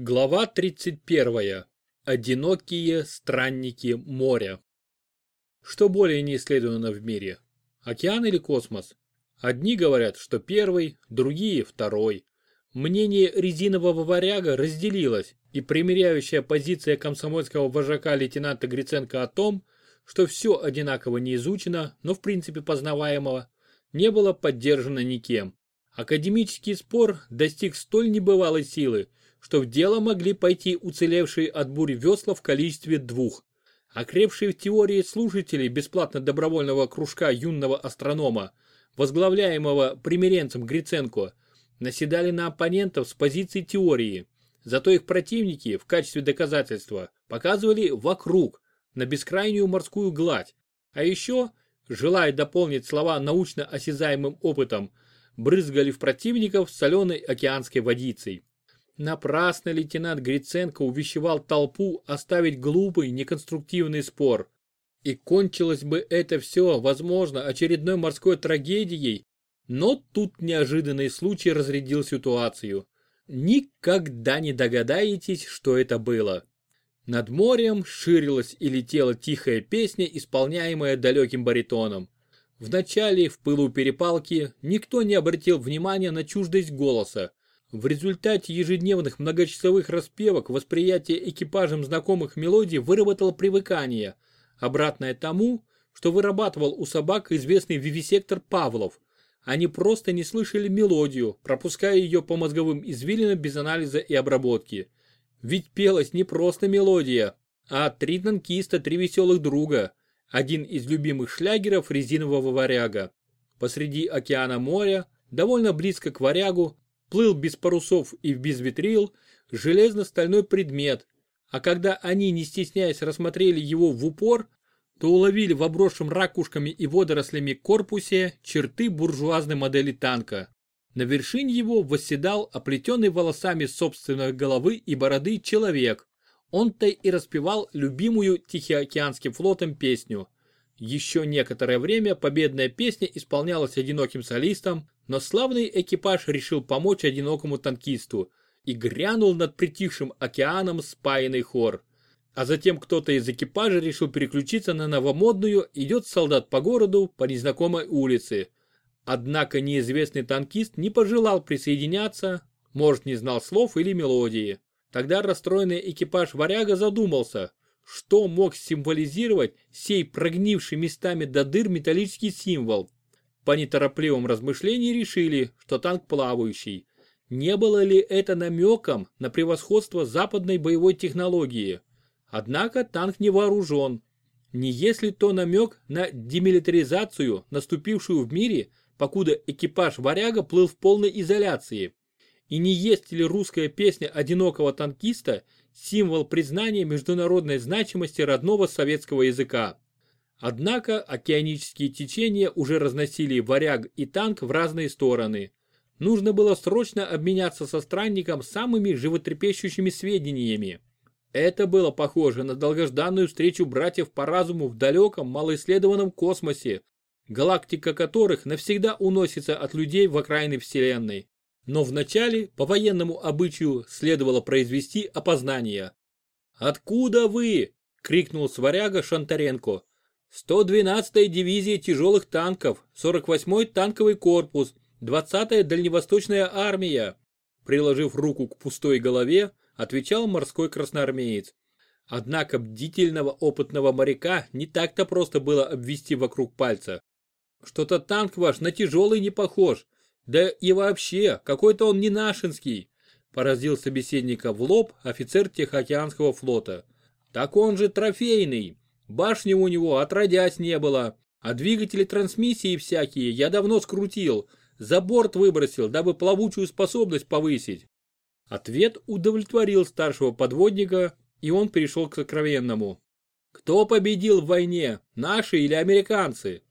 Глава 31. Одинокие странники моря. Что более не исследовано в мире? Океан или космос? Одни говорят, что первый, другие – второй. Мнение резинового варяга разделилось, и примиряющая позиция комсомольского вожака лейтенанта Гриценко о том, что все одинаково не изучено, но в принципе познаваемого, не было поддержано никем. Академический спор достиг столь небывалой силы, что в дело могли пойти уцелевшие от бури весла в количестве двух. Окрепшие в теории слушатели бесплатно-добровольного кружка юного астронома, возглавляемого примиренцем Гриценко, наседали на оппонентов с позиции теории, зато их противники в качестве доказательства показывали вокруг, на бескрайнюю морскую гладь, а еще, желая дополнить слова научно осязаемым опытом, брызгали в противников соленой океанской водицей. Напрасно лейтенант Гриценко увещевал толпу оставить глупый, неконструктивный спор. И кончилось бы это все, возможно, очередной морской трагедией, но тут неожиданный случай разрядил ситуацию. Никогда не догадаетесь, что это было. Над морем ширилась и летела тихая песня, исполняемая далеким баритоном. Вначале, в пылу перепалки, никто не обратил внимания на чуждость голоса, в результате ежедневных многочасовых распевок восприятие экипажем знакомых мелодий выработало привыкание, обратное тому, что вырабатывал у собак известный вивисектор Павлов. Они просто не слышали мелодию, пропуская ее по мозговым извилинам без анализа и обработки. Ведь пелась не просто мелодия, а три танкиста, три веселых друга, один из любимых шлягеров резинового варяга. Посреди океана моря, довольно близко к варягу, плыл без парусов и без ветрил железно-стальной предмет, а когда они, не стесняясь, рассмотрели его в упор, то уловили в обросшем ракушками и водорослями корпусе черты буржуазной модели танка. На вершине его восседал оплетенный волосами собственной головы и бороды человек. Он-то и распевал любимую Тихоокеанским флотом песню. Еще некоторое время победная песня исполнялась одиноким солистом, но славный экипаж решил помочь одинокому танкисту и грянул над притихшим океаном спаянный хор. А затем кто-то из экипажа решил переключиться на новомодную «Идет солдат по городу по незнакомой улице». Однако неизвестный танкист не пожелал присоединяться, может не знал слов или мелодии. Тогда расстроенный экипаж варяга задумался, что мог символизировать сей прогнивший местами до дыр металлический символ. По неторопливым размышлениям решили, что танк плавающий. Не было ли это намеком на превосходство западной боевой технологии? Однако танк не вооружен. Не если то намек на демилитаризацию, наступившую в мире, покуда экипаж «Варяга» плыл в полной изоляции. И не есть ли русская песня одинокого танкиста символ признания международной значимости родного советского языка? Однако океанические течения уже разносили варяг и танк в разные стороны. Нужно было срочно обменяться со странником самыми животрепещущими сведениями. Это было похоже на долгожданную встречу братьев по разуму в далеком малоисследованном космосе, галактика которых навсегда уносится от людей в окраины Вселенной. Но вначале, по военному обычаю, следовало произвести опознание. «Откуда вы?» – крикнул сваряга Шантаренко. 112-я дивизия тяжелых танков, 48-й танковый корпус, 20-я дальневосточная армия. Приложив руку к пустой голове, отвечал морской красноармеец. Однако бдительного опытного моряка не так-то просто было обвести вокруг пальца. Что-то танк ваш на тяжелый не похож. Да и вообще, какой-то он не нашинский. Поразил собеседника в лоб офицер Тихоокеанского флота. Так он же трофейный. Башни у него отродясь не было, а двигатели трансмиссии всякие я давно скрутил, за борт выбросил, дабы плавучую способность повысить. Ответ удовлетворил старшего подводника, и он перешел к сокровенному. Кто победил в войне, наши или американцы?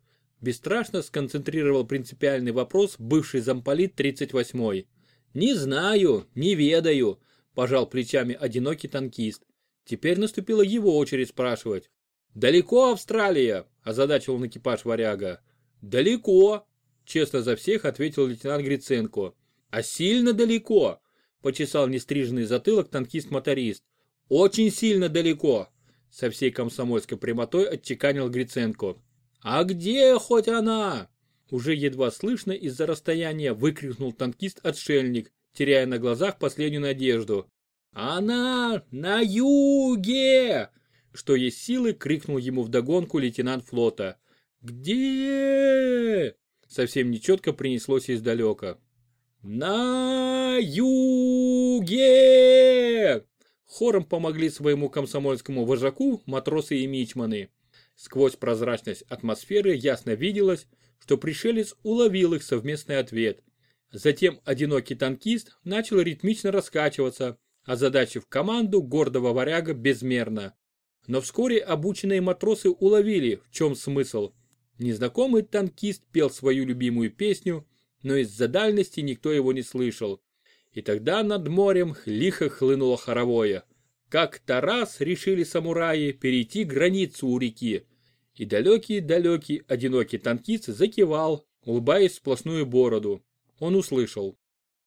Бесстрашно сконцентрировал принципиальный вопрос бывший замполит 38-й. Не знаю, не ведаю, пожал плечами одинокий танкист. Теперь наступила его очередь спрашивать. «Далеко Австралия?» – озадачил он экипаж варяга. «Далеко», – честно за всех ответил лейтенант Гриценко. «А сильно далеко?» почесал нестриженный затылок танкист-моторист. Очень сильно далеко, со всей комсомольской прямотой отчеканил Гриценко. А где хоть она? Уже едва слышно из-за расстояния выкрикнул танкист-отшельник, теряя на глазах последнюю надежду. «Она на юге!» Что есть силы, крикнул ему вдогонку лейтенант флота. «Где?» Совсем нечетко принеслось издалека. «На юге!» Хором помогли своему комсомольскому вожаку матросы и мичманы. Сквозь прозрачность атмосферы ясно виделось, что пришелец уловил их совместный ответ. Затем одинокий танкист начал ритмично раскачиваться, озадачив команду гордого варяга безмерно. Но вскоре обученные матросы уловили, в чем смысл. Незнакомый танкист пел свою любимую песню, но из-за дальности никто его не слышал. И тогда над морем лихо хлынуло хоровое. Как-то раз решили самураи перейти границу у реки. И далекий-далекий одинокий танкист закивал, улыбаясь в сплошную бороду. Он услышал.